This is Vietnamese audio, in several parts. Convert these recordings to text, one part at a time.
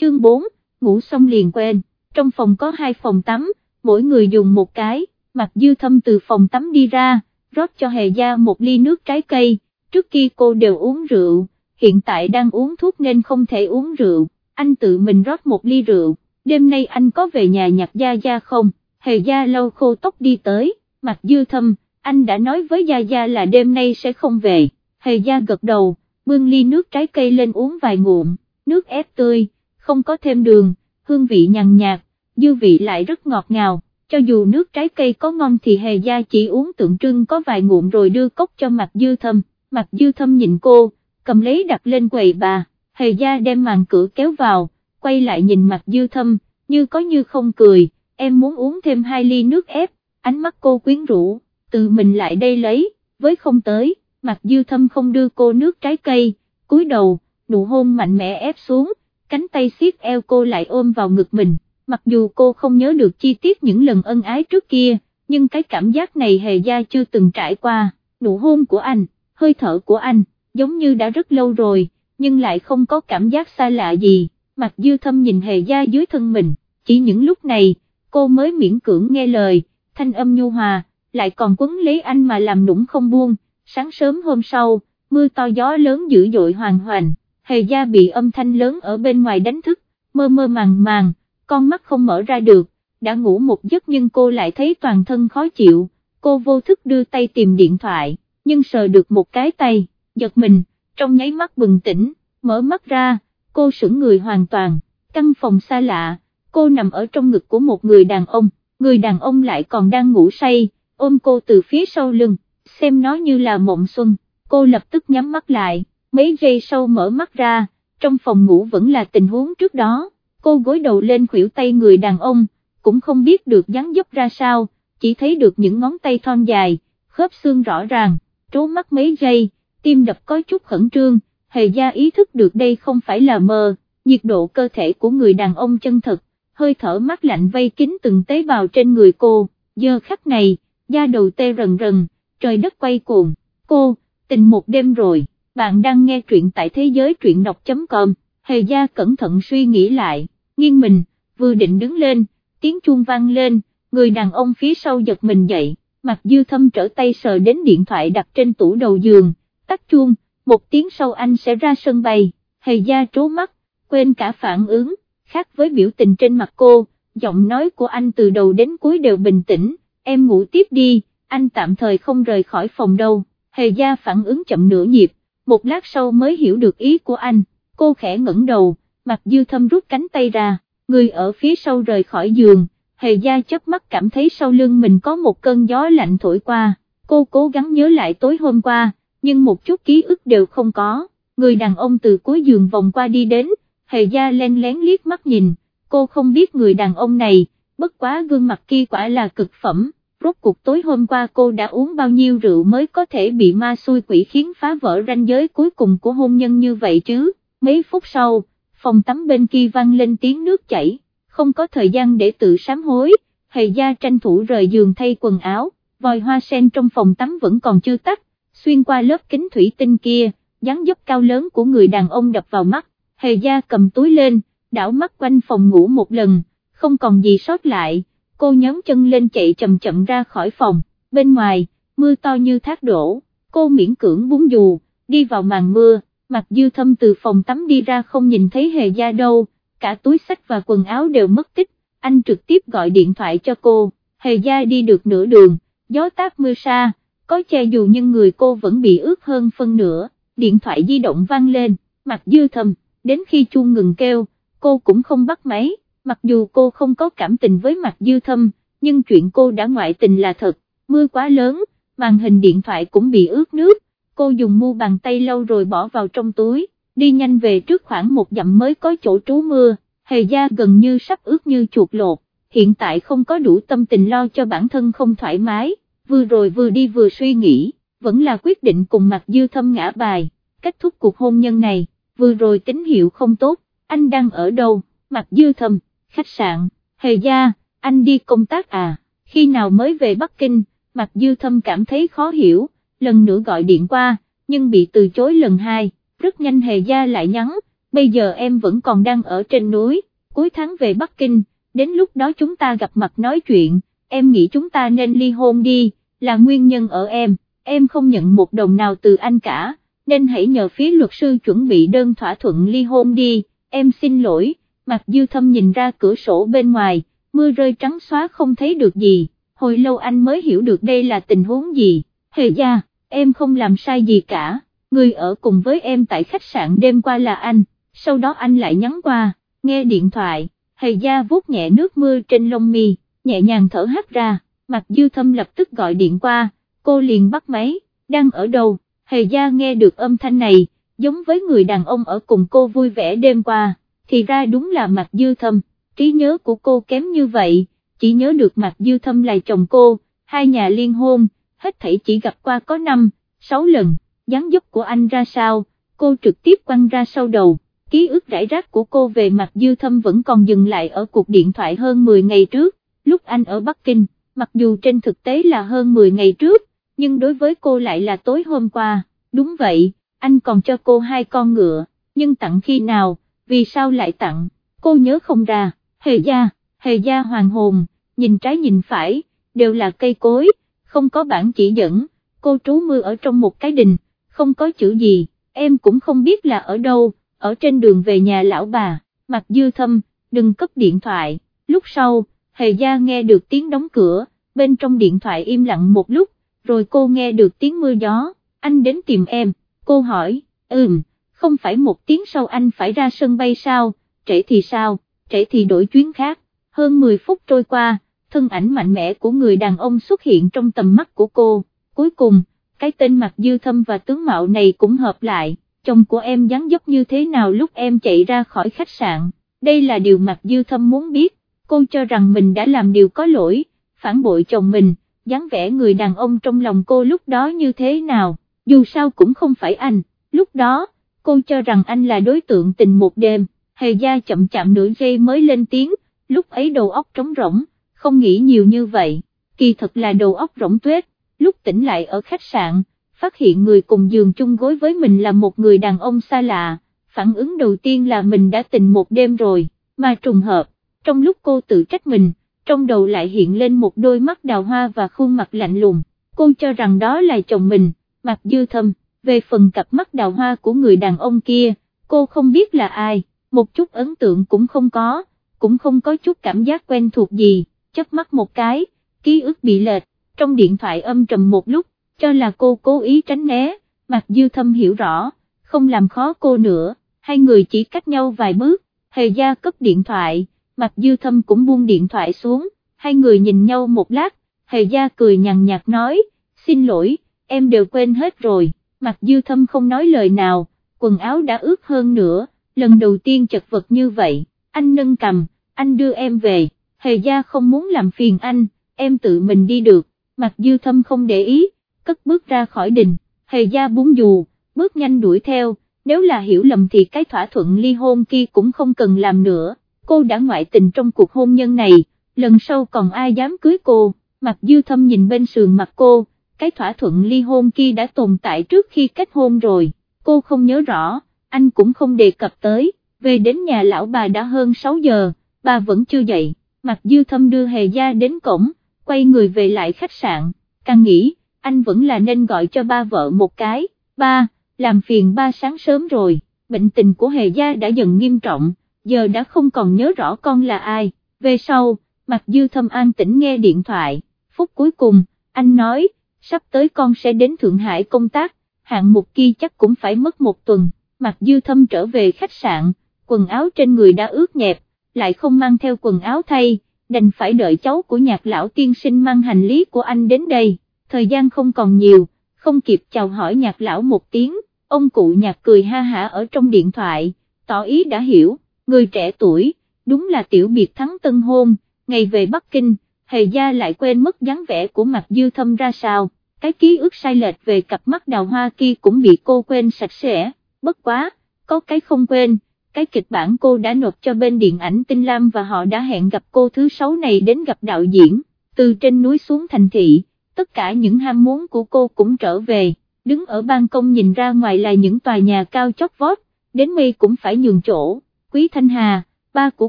chương 4, ngủ xong liền quên, trong phòng có hai phòng tắm, mỗi người dùng một cái, mặt dư thâm từ phòng tắm đi ra, rót cho hề gia một ly nước trái cây, trước kia cô đều uống rượu, hiện tại đang uống thuốc nên không thể uống rượu, anh tự mình rót một ly rượu, đêm nay anh có về nhà nhặt gia gia không, hề gia lâu khô tóc đi tới, mặt dư thâm, anh đã nói với gia gia là đêm nay sẽ không về, hề gia gật đầu, bưng ly nước trái cây lên uống vài ngụm, nước ép tươi, không có thêm đường, hương vị nhàn nhạt, dư vị lại rất ngọt ngào, cho dù nước trái cây có ngon thì hề gia chỉ uống tượng trưng có vài ngụm rồi đưa cốc cho mặt dư thâm, mặt dư thâm nhìn cô, cầm lấy đặt lên quầy bà, hề gia đem màn cửa kéo vào, quay lại nhìn mặt dư thâm, như có như không cười, em muốn uống thêm hai ly nước ép, ánh mắt cô quyến rũ, tự mình lại đây lấy, với không tới, mặt dư thâm không đưa cô nước trái cây, cúi đầu, nụ hôn mạnh mẽ ép xuống, cánh tay siết eo cô lại ôm vào ngực mình, mặc dù cô không nhớ được chi tiết những lần ân ái trước kia, nhưng cái cảm giác này hề gia chưa từng trải qua, nụ hôn của anh, hơi thở của anh, giống như đã rất lâu rồi, nhưng lại không có cảm giác xa lạ gì, mặc dư thâm nhìn hề gia dưới thân mình, chỉ những lúc này, cô mới miễn cưỡng nghe lời, thanh âm nhu hòa, lại còn quấn lấy anh mà làm nũng không buông, sáng sớm hôm sau, mưa to gió lớn dữ dội hoàn hoàn, hề gia bị âm thanh lớn ở bên ngoài đánh thức, mơ mơ màng màng, con mắt không mở ra được, đã ngủ một giấc nhưng cô lại thấy toàn thân khó chịu, cô vô thức đưa tay tìm điện thoại, nhưng sờ được một cái tay, giật mình, trong nháy mắt bừng tỉnh, mở mắt ra, cô sững người hoàn toàn, căn phòng xa lạ, cô nằm ở trong ngực của một người đàn ông, người đàn ông lại còn đang ngủ say, ôm cô từ phía sau lưng, xem nó như là mộng xuân, cô lập tức nhắm mắt lại, mấy giây sau mở mắt ra, trong phòng ngủ vẫn là tình huống trước đó, cô gối đầu lên khuỷu tay người đàn ông, cũng không biết được dáng dấp ra sao, chỉ thấy được những ngón tay thon dài, khớp xương rõ ràng, trố mắt mấy giây, tim đập có chút khẩn trương, hề gia ý thức được đây không phải là mơ, nhiệt độ cơ thể của người đàn ông chân thật, hơi thở mát lạnh vây kín từng tế bào trên người cô, giờ khắc này, da đầu tê rần rần, trời đất quay cuồng, cô, tình một đêm rồi, bạn đang nghe truyện tại thế giới truyện đọc.com, hề gia cẩn thận suy nghĩ lại, nghiêng mình, vừa định đứng lên, tiếng chuông vang lên, người đàn ông phía sau giật mình dậy, mặt dư thâm trở tay sờ đến điện thoại đặt trên tủ đầu giường, tắt chuông, một tiếng sau anh sẽ ra sân bay, hề gia trố mắt, quên cả phản ứng, khác với biểu tình trên mặt cô, giọng nói của anh từ đầu đến cuối đều bình tĩnh, em ngủ tiếp đi, anh tạm thời không rời khỏi phòng đâu, hề gia phản ứng chậm nửa nhịp, một lát sau mới hiểu được ý của anh, cô khẽ ngẩng đầu, mặt dư thâm rút cánh tay ra, người ở phía sau rời khỏi giường, hề gia chớp mắt cảm thấy sau lưng mình có một cơn gió lạnh thổi qua, cô cố gắng nhớ lại tối hôm qua, nhưng một chút ký ức đều không có, người đàn ông từ cuối giường vòng qua đi đến, hề gia len lén liếc mắt nhìn, cô không biết người đàn ông này, bất quá gương mặt kia quả là cực phẩm, rốt cuộc tối hôm qua cô đã uống bao nhiêu rượu mới có thể bị ma xui quỷ khiến phá vỡ ranh giới cuối cùng của hôn nhân như vậy chứ, mấy phút sau, phòng tắm bên kia vang lên tiếng nước chảy, không có thời gian để tự sám hối, hề gia tranh thủ rời giường thay quần áo, vòi hoa sen trong phòng tắm vẫn còn chưa tắt, xuyên qua lớp kính thủy tinh kia, dáng dấp cao lớn của người đàn ông đập vào mắt, hề gia cầm túi lên, đảo mắt quanh phòng ngủ một lần, không còn gì sót lại, cô nhón chân lên chạy chậm chậm ra khỏi phòng, bên ngoài, mưa to như thác đổ, cô miễn cưỡng búng dù, đi vào màn mưa, mặt dư thâm từ phòng tắm đi ra không nhìn thấy hề gia đâu, cả túi sách và quần áo đều mất tích, anh trực tiếp gọi điện thoại cho cô, hề gia đi được nửa đường, gió táp mưa xa, có che dù nhưng người cô vẫn bị ướt hơn phân nửa, điện thoại di động vang lên, mặt dư thâm, đến khi chuông ngừng kêu, cô cũng không bắt máy, mặc dù cô không có cảm tình với mặt dư thâm, nhưng chuyện cô đã ngoại tình là thật, mưa quá lớn, màn hình điện thoại cũng bị ướt nước, cô dùng mu bàn tay lâu rồi bỏ vào trong túi, đi nhanh về trước khoảng một dặm mới có chỗ trú mưa, hề da gần như sắp ướt như chuột lột, hiện tại không có đủ tâm tình lo cho bản thân không thoải mái, vừa rồi vừa đi vừa suy nghĩ, vẫn là quyết định cùng mặt dư thâm ngã bài, kết thúc cuộc hôn nhân này, vừa rồi tín hiệu không tốt, anh đang ở đâu, mặt dư thâm, khách sạn, hề gia, anh đi công tác à, khi nào mới về Bắc Kinh, Mạc dư thâm cảm thấy khó hiểu, lần nữa gọi điện qua, nhưng bị từ chối lần hai, rất nhanh hề gia lại nhắn, bây giờ em vẫn còn đang ở trên núi, cuối tháng về Bắc Kinh, đến lúc đó chúng ta gặp mặt nói chuyện, em nghĩ chúng ta nên ly hôn đi, là nguyên nhân ở em, em không nhận một đồng nào từ anh cả, nên hãy nhờ phía luật sư chuẩn bị đơn thỏa thuận ly hôn đi, em xin lỗi, mặt dư thâm nhìn ra cửa sổ bên ngoài, mưa rơi trắng xóa không thấy được gì, hồi lâu anh mới hiểu được đây là tình huống gì, hề gia, em không làm sai gì cả, người ở cùng với em tại khách sạn đêm qua là anh, sau đó anh lại nhắn qua, nghe điện thoại, hề gia vuốt nhẹ nước mưa trên lông mi, nhẹ nhàng thở hắt ra, mặt dư thâm lập tức gọi điện qua, cô liền bắt máy, đang ở đâu, hề gia nghe được âm thanh này, giống với người đàn ông ở cùng cô vui vẻ đêm qua, thì ra đúng là mặt dư thâm, trí nhớ của cô kém như vậy, chỉ nhớ được mặt dư thâm là chồng cô, hai nhà liên hôn, hết thảy chỉ gặp qua có 5, 6 lần, dáng dấp của anh ra sao, cô trực tiếp quăng ra sau đầu, ký ức rải rác của cô về mặt dư thâm vẫn còn dừng lại ở cuộc điện thoại hơn 10 ngày trước, lúc anh ở Bắc Kinh, mặc dù trên thực tế là hơn 10 ngày trước, nhưng đối với cô lại là tối hôm qua, đúng vậy, anh còn cho cô hai con ngựa, nhưng tặng khi nào, vì sao lại tặng, cô nhớ không ra, hề gia, hề gia hoàng hồn, nhìn trái nhìn phải, đều là cây cối, không có bản chỉ dẫn, cô trú mưa ở trong một cái đình, không có chữ gì, em cũng không biết là ở đâu, ở trên đường về nhà lão bà, mặt dư thâm, đừng cấp điện thoại, lúc sau, hề gia nghe được tiếng đóng cửa, bên trong điện thoại im lặng một lúc, rồi cô nghe được tiếng mưa gió, anh đến tìm em, cô hỏi, ừm, không phải một tiếng sau anh phải ra sân bay sao, trễ thì sao, trễ thì đổi chuyến khác, hơn 10 phút trôi qua, thân ảnh mạnh mẽ của người đàn ông xuất hiện trong tầm mắt của cô, cuối cùng, cái tên mặt dư thâm và tướng mạo này cũng hợp lại, chồng của em dáng dấp như thế nào lúc em chạy ra khỏi khách sạn, đây là điều mặt dư thâm muốn biết, cô cho rằng mình đã làm điều có lỗi, phản bội chồng mình, dáng vẻ người đàn ông trong lòng cô lúc đó như thế nào, dù sao cũng không phải anh, lúc đó, cô cho rằng anh là đối tượng tình một đêm, hề gia chậm chạm nửa giây mới lên tiếng, lúc ấy đầu óc trống rỗng, không nghĩ nhiều như vậy, kỳ thật là đầu óc rỗng tuếch, lúc tỉnh lại ở khách sạn, phát hiện người cùng giường chung gối với mình là một người đàn ông xa lạ, phản ứng đầu tiên là mình đã tình một đêm rồi, mà trùng hợp, trong lúc cô tự trách mình, trong đầu lại hiện lên một đôi mắt đào hoa và khuôn mặt lạnh lùng, cô cho rằng đó là chồng mình, mặt dư thâm, về phần cặp mắt đào hoa của người đàn ông kia, cô không biết là ai, một chút ấn tượng cũng không có, cũng không có chút cảm giác quen thuộc gì, chớp mắt một cái, ký ức bị lệch, trong điện thoại âm trầm một lúc, cho là cô cố ý tránh né, mặt dư thâm hiểu rõ, không làm khó cô nữa, hai người chỉ cách nhau vài bước, hề gia cấp điện thoại, mặt dư thâm cũng buông điện thoại xuống, hai người nhìn nhau một lát, hề gia cười nhàn nhạt nói, xin lỗi, em đều quên hết rồi, mặt dư thâm không nói lời nào, quần áo đã ướt hơn nữa, lần đầu tiên chật vật như vậy, anh nâng cầm, anh đưa em về, hề gia không muốn làm phiền anh, em tự mình đi được, mặt dư thâm không để ý, cất bước ra khỏi đình, hề gia búng dù, bước nhanh đuổi theo, nếu là hiểu lầm thì cái thỏa thuận ly hôn kia cũng không cần làm nữa, cô đã ngoại tình trong cuộc hôn nhân này, lần sau còn ai dám cưới cô, mặt dư thâm nhìn bên sườn mặt cô, cái thỏa thuận ly hôn kia đã tồn tại trước khi kết hôn rồi, cô không nhớ rõ, anh cũng không đề cập tới, về đến nhà lão bà đã hơn 6 giờ, bà vẫn chưa dậy, mặt dư thâm đưa hề gia đến cổng, quay người về lại khách sạn, càng nghĩ, anh vẫn là nên gọi cho ba vợ một cái, ba, làm phiền ba sáng sớm rồi, bệnh tình của hề gia đã dần nghiêm trọng, giờ đã không còn nhớ rõ con là ai, về sau, mặt dư thâm an tĩnh nghe điện thoại, phút cuối cùng, anh nói, sắp tới con sẽ đến Thượng Hải công tác, hạng mục kia chắc cũng phải mất một tuần, mặt dư thâm trở về khách sạn, quần áo trên người đã ướt nhẹp, lại không mang theo quần áo thay, đành phải đợi cháu của nhạc lão tiên sinh mang hành lý của anh đến đây, thời gian không còn nhiều, không kịp chào hỏi nhạc lão một tiếng, ông cụ nhạc cười ha hả ở trong điện thoại, tỏ ý đã hiểu, người trẻ tuổi, đúng là tiểu biệt thắng tân hôn, ngày về Bắc Kinh, hề gia lại quên mất dáng vẻ của mặt dư thâm ra sao, cái ký ức sai lệch về cặp mắt đào hoa kia cũng bị cô quên sạch sẽ, bất quá, có cái không quên cái kịch bản cô đã nộp cho bên điện ảnh Tinh Lam và họ đã hẹn gặp cô thứ sáu này đến gặp đạo diễn, từ trên núi xuống thành thị, tất cả những ham muốn của cô cũng trở về, đứng ở ban công nhìn ra ngoài là những tòa nhà cao chót vót, đến mây cũng phải nhường chỗ, Quý Thanh Hà, ba của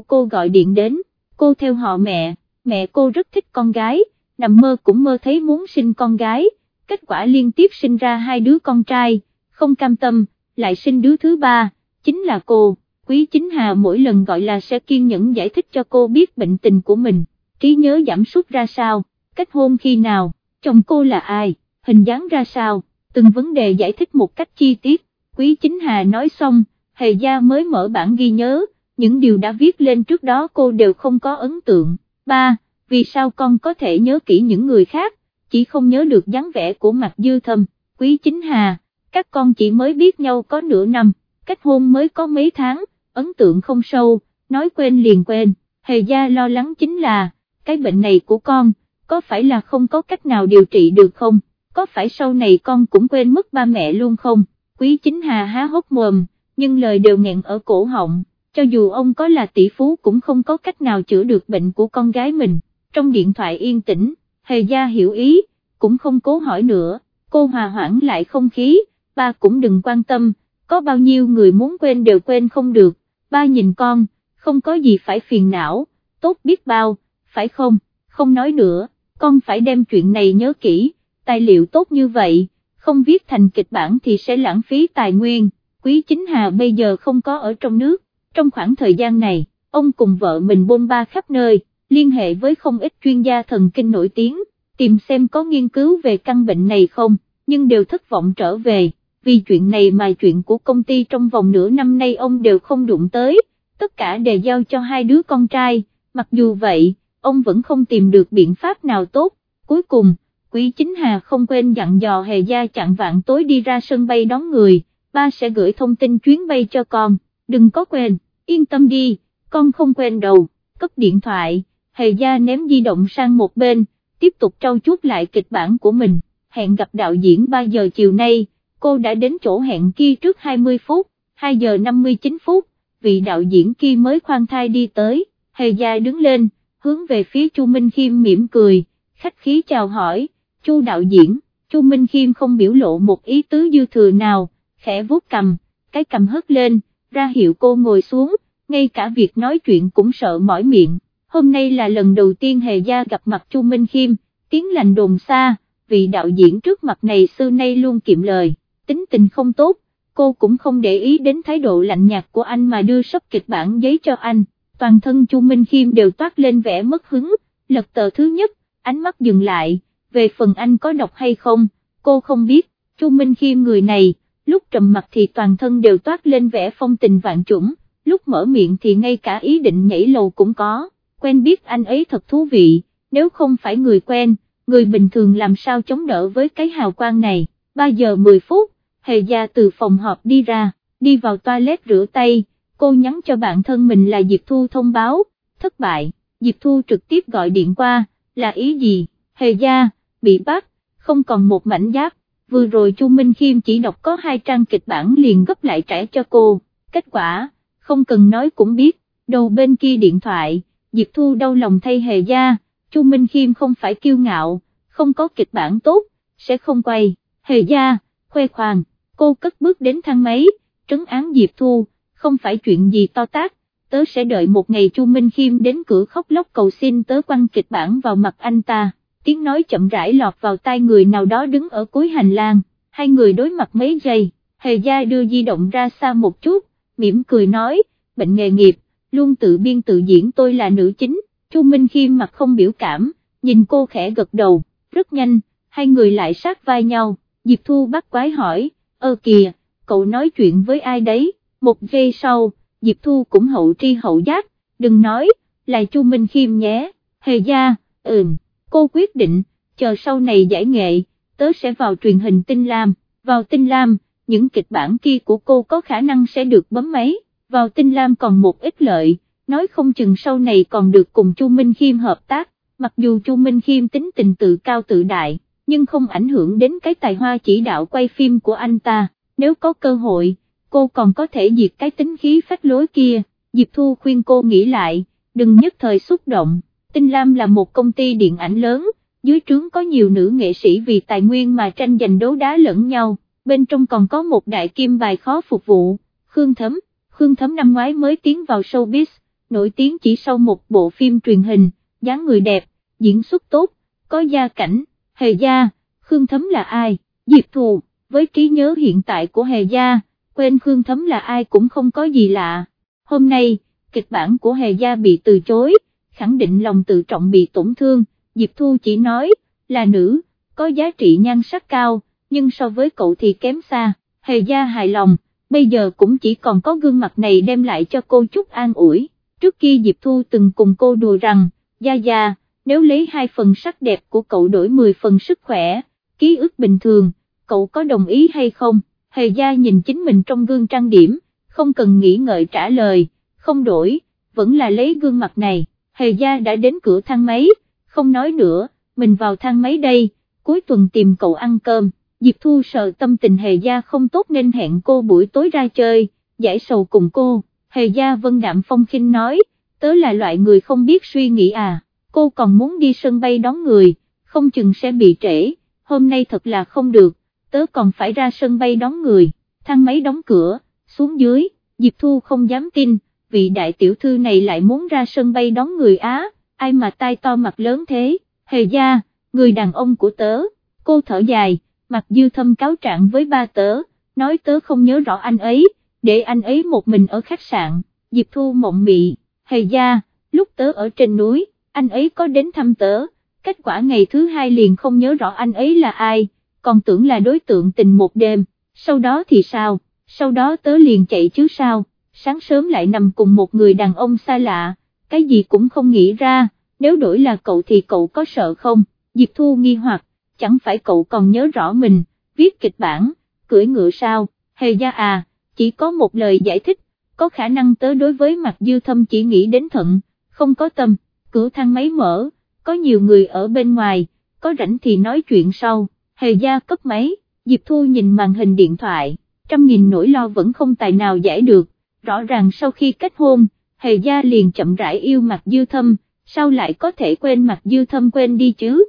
cô gọi điện đến, cô theo họ mẹ, mẹ cô rất thích con gái, nằm mơ cũng mơ thấy muốn sinh con gái, kết quả liên tiếp sinh ra hai đứa con trai, không cam tâm, lại sinh đứa thứ ba, chính là cô, Quý Chính Hà mỗi lần gọi là sẽ kiên nhẫn giải thích cho cô biết bệnh tình của mình, trí nhớ giảm sút ra sao, kết hôn khi nào, chồng cô là ai, hình dáng ra sao, từng vấn đề giải thích một cách chi tiết, Quý Chính Hà nói xong, Hề Gia mới mở bản ghi nhớ, những điều đã viết lên trước đó cô đều không có ấn tượng. Ba, vì sao con có thể nhớ kỹ những người khác, chỉ không nhớ được dáng vẻ của mặt dư thâm, quý chính hà, các con chỉ mới biết nhau có nửa năm, kết hôn mới có mấy tháng, ấn tượng không sâu, nói quên liền quên, hề gia lo lắng chính là, cái bệnh này của con, có phải là không có cách nào điều trị được không, có phải sau này con cũng quên mất ba mẹ luôn không, quý chính hà há hốc mồm, nhưng lời đều nghẹn ở cổ họng, cho dù ông có là tỷ phú cũng không có cách nào chữa được bệnh của con gái mình, trong điện thoại yên tĩnh, hề gia hiểu ý, cũng không cố hỏi nữa, cô hòa hoãn lại không khí, ba cũng đừng quan tâm, có bao nhiêu người muốn quên đều quên không được, ba nhìn con, không có gì phải phiền não, tốt biết bao, phải không, không nói nữa, con phải đem chuyện này nhớ kỹ, tài liệu tốt như vậy, không viết thành kịch bản thì sẽ lãng phí tài nguyên, quý chính hà bây giờ không có ở trong nước, trong khoảng thời gian này, ông cùng vợ mình bôn ba khắp nơi, liên hệ với không ít chuyên gia thần kinh nổi tiếng, tìm xem có nghiên cứu về căn bệnh này không, nhưng đều thất vọng trở về, vì chuyện này mà chuyện của công ty trong vòng nửa năm nay ông đều không đụng tới, tất cả đều giao cho hai đứa con trai, mặc dù vậy, ông vẫn không tìm được biện pháp nào tốt, cuối cùng, Quý Chính Hà không quên dặn dò hề gia chặn vạn tối đi ra sân bay đón người, ba sẽ gửi thông tin chuyến bay cho con, đừng có quên, yên tâm đi, con không quên đâu, cấp điện thoại, hề gia ném di động sang một bên, tiếp tục trau chuốt lại kịch bản của mình, hẹn gặp đạo diễn 3 giờ chiều nay, cô đã đến chỗ hẹn kia trước 20 phút, 2 giờ 59 phút, vị đạo diễn kia mới khoan thai đi tới, hề gia đứng lên, hướng về phía Chu Minh Khiêm mỉm cười, khách khí chào hỏi, Chu đạo diễn, Chu Minh Khiêm không biểu lộ một ý tứ dư thừa nào, khẽ vuốt cầm, cái cầm hất lên, ra hiệu cô ngồi xuống, ngay cả việc nói chuyện cũng sợ mỏi miệng hôm nay là lần đầu tiên Hề Gia gặp mặt Chu Minh Khiêm, tiếng lành đồn xa, vị đạo diễn trước mặt này xưa nay luôn kiệm lời, tính tình không tốt, cô cũng không để ý đến thái độ lạnh nhạt của anh mà đưa sắp kịch bản giấy cho anh, toàn thân Chu Minh Khiêm đều toát lên vẻ mất hứng, lật tờ thứ nhất, ánh mắt dừng lại, về phần anh có đọc hay không, cô không biết, Chu Minh Khiêm người này, lúc trầm mặt thì toàn thân đều toát lên vẻ phong tình vạn chủng, lúc mở miệng thì ngay cả ý định nhảy lầu cũng có quen biết anh ấy thật thú vị, nếu không phải người quen, người bình thường làm sao chống đỡ với cái hào quang này, 3 giờ 10 phút, hề gia từ phòng họp đi ra, đi vào toilet rửa tay, cô nhắn cho bạn thân mình là Diệp Thu thông báo, thất bại, Diệp Thu trực tiếp gọi điện qua, là ý gì, hề gia, bị bắt, không còn một mảnh giáp, vừa rồi Chu Minh Khiêm chỉ đọc có hai trang kịch bản liền gấp lại trả cho cô, kết quả, không cần nói cũng biết, đầu bên kia điện thoại Diệp Thu đau lòng thay hề gia, Chu Minh Khiêm không phải kiêu ngạo, không có kịch bản tốt, sẽ không quay, hề gia, khoe khoang, cô cất bước đến thang máy, trấn án Diệp Thu, không phải chuyện gì to tác, tớ sẽ đợi một ngày Chu Minh Khiêm đến cửa khóc lóc cầu xin tớ quăng kịch bản vào mặt anh ta, tiếng nói chậm rãi lọt vào tai người nào đó đứng ở cuối hành lang, hai người đối mặt mấy giây, hề gia đưa di động ra xa một chút, mỉm cười nói, bệnh nghề nghiệp luôn tự biên tự diễn tôi là nữ chính, Chu Minh Khiêm mặt không biểu cảm, nhìn cô khẽ gật đầu, rất nhanh, hai người lại sát vai nhau, Diệp Thu bắt quái hỏi, ơ kìa, cậu nói chuyện với ai đấy, một giây sau, Diệp Thu cũng hậu tri hậu giác, đừng nói, là Chu Minh Khiêm nhé, hề gia, ừm, cô quyết định, chờ sau này giải nghệ, tớ sẽ vào truyền hình tinh lam, vào tinh lam, những kịch bản kia của cô có khả năng sẽ được bấm máy vào tinh lam còn một ít lợi, nói không chừng sau này còn được cùng Chu Minh Khiêm hợp tác, mặc dù Chu Minh Khiêm tính tình tự cao tự đại, nhưng không ảnh hưởng đến cái tài hoa chỉ đạo quay phim của anh ta, nếu có cơ hội, cô còn có thể diệt cái tính khí phách lối kia, Diệp Thu khuyên cô nghĩ lại, đừng nhất thời xúc động, Tinh Lam là một công ty điện ảnh lớn, dưới trướng có nhiều nữ nghệ sĩ vì tài nguyên mà tranh giành đấu đá lẫn nhau, bên trong còn có một đại kim bài khó phục vụ. Khương Thấm, Khương Thấm năm ngoái mới tiến vào showbiz, nổi tiếng chỉ sau một bộ phim truyền hình, dáng người đẹp, diễn xuất tốt, có gia cảnh, hề gia, Khương Thấm là ai, Diệp Thù, với trí nhớ hiện tại của hề gia, quên Khương Thấm là ai cũng không có gì lạ. Hôm nay, kịch bản của hề gia bị từ chối, khẳng định lòng tự trọng bị tổn thương, Diệp Thu chỉ nói, là nữ, có giá trị nhan sắc cao, nhưng so với cậu thì kém xa, hề gia hài lòng, bây giờ cũng chỉ còn có gương mặt này đem lại cho cô chút an ủi, trước kia Diệp Thu từng cùng cô đùa rằng, Gia Gia, nếu lấy hai phần sắc đẹp của cậu đổi 10 phần sức khỏe, ký ức bình thường, cậu có đồng ý hay không, hề gia nhìn chính mình trong gương trang điểm, không cần nghĩ ngợi trả lời, không đổi, vẫn là lấy gương mặt này, hề gia đã đến cửa thang máy, không nói nữa, mình vào thang máy đây, cuối tuần tìm cậu ăn cơm, Diệp Thu sợ tâm tình hề gia không tốt nên hẹn cô buổi tối ra chơi, giải sầu cùng cô, hề gia vân đạm phong khinh nói, tớ là loại người không biết suy nghĩ à, cô còn muốn đi sân bay đón người, không chừng sẽ bị trễ, hôm nay thật là không được, tớ còn phải ra sân bay đón người, thang máy đóng cửa, xuống dưới, Diệp Thu không dám tin, vị đại tiểu thư này lại muốn ra sân bay đón người Á, ai mà tai to mặt lớn thế, hề gia, người đàn ông của tớ, cô thở dài, Mặc dư thâm cáo trạng với ba tớ, nói tớ không nhớ rõ anh ấy, để anh ấy một mình ở khách sạn, Diệp Thu mộng mị, hề gia, lúc tớ ở trên núi, anh ấy có đến thăm tớ, kết quả ngày thứ hai liền không nhớ rõ anh ấy là ai, còn tưởng là đối tượng tình một đêm, sau đó thì sao, sau đó tớ liền chạy chứ sao, sáng sớm lại nằm cùng một người đàn ông xa lạ, cái gì cũng không nghĩ ra, nếu đổi là cậu thì cậu có sợ không, Diệp Thu nghi hoặc, chẳng phải cậu còn nhớ rõ mình, viết kịch bản, cưỡi ngựa sao, hề gia à, chỉ có một lời giải thích, có khả năng tớ đối với mặt dư thâm chỉ nghĩ đến thận, không có tâm, cửa thang máy mở, có nhiều người ở bên ngoài, có rảnh thì nói chuyện sau, hề gia cấp máy, Diệp Thu nhìn màn hình điện thoại, trăm nghìn nỗi lo vẫn không tài nào giải được, rõ ràng sau khi kết hôn, hề gia liền chậm rãi yêu mặt dư thâm, sao lại có thể quên mặt dư thâm quên đi chứ?